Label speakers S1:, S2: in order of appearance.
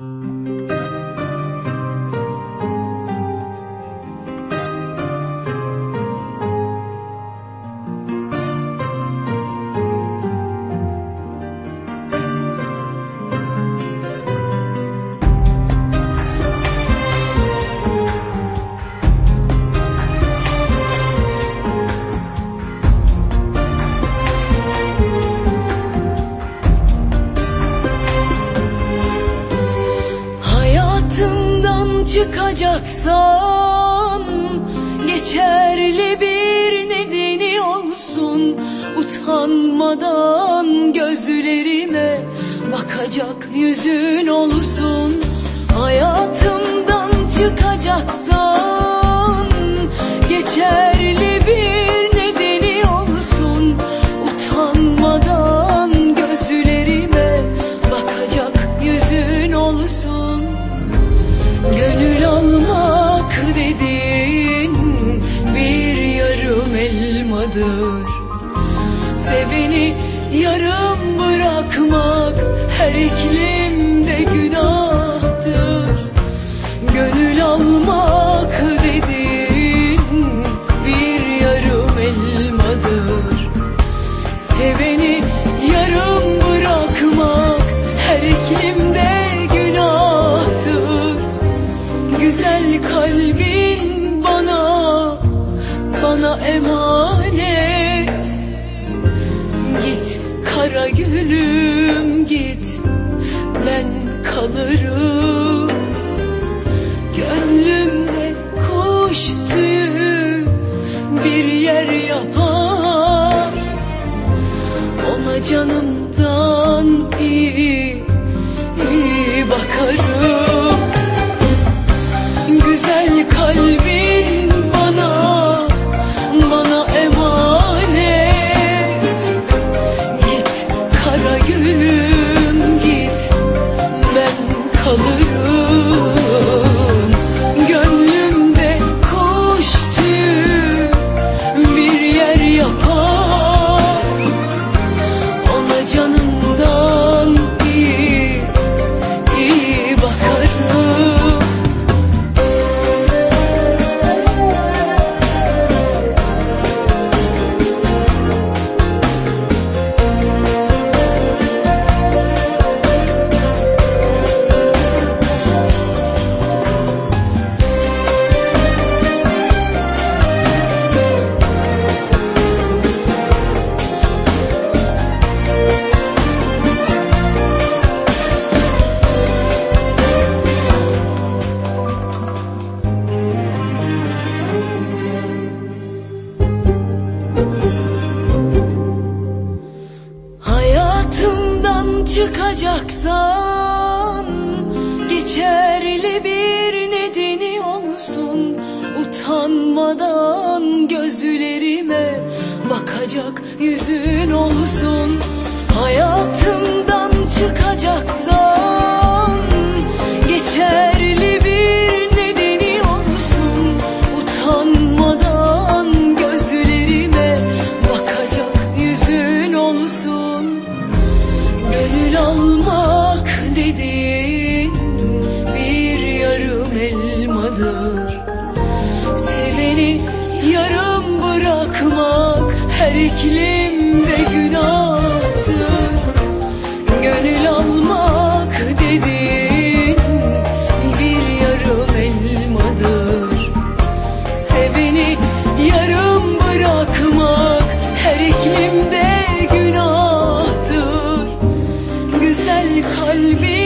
S1: Hayatımdan çıkacaksan Geçerli bir nedeni olsun. Utanmadan gözlerime Bakacak yüzün olsun. Hayatımdan çıkacaksan Geçerli bir nedeni olsun. Utanmadan gözlerime Bakacak yüzün olsun Gönül almak dediğin bir yarım elmadır. Seveni yarım bırakmak her iklimde gülüm git, ben kalırım. Gönlümde kuş tüyü bir yer yapar. Ona canımdan Hayatımdan çıkacaksan Geçerli bir nedeni olsun. Utanmadan gözlerime Bakacak yüzün olsun. Hayatımdan çıkacaksan beni yarım bırakmak her iklimde günahtır Gönül almak dediğin bir yarım elmadır. Seveni yarım bırakmak her iklimde günahtır. Güzel kalbim